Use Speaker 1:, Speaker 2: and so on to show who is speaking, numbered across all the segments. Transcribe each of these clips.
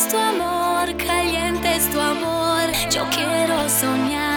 Speaker 1: es tu amor, caliente es tu amor. Yo quiero soñar.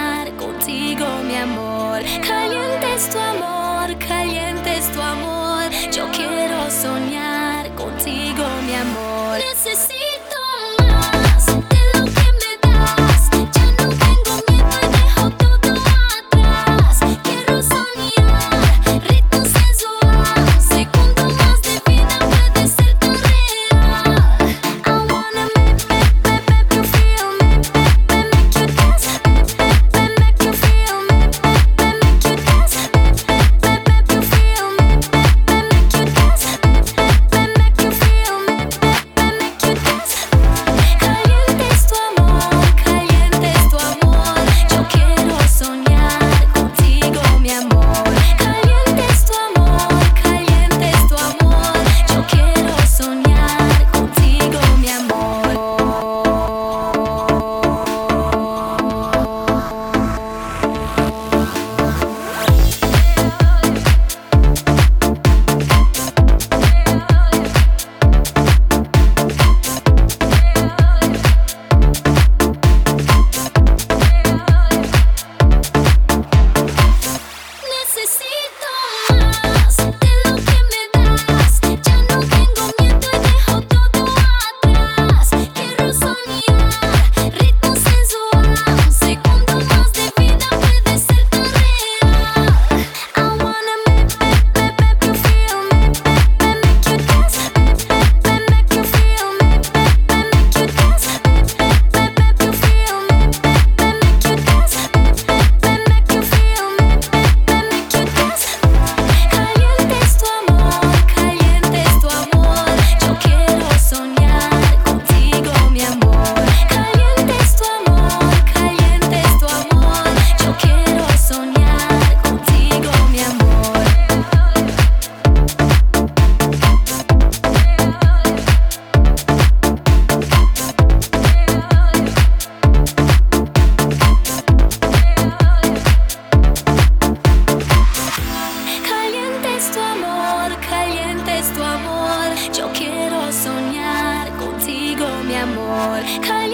Speaker 1: amor. Caliente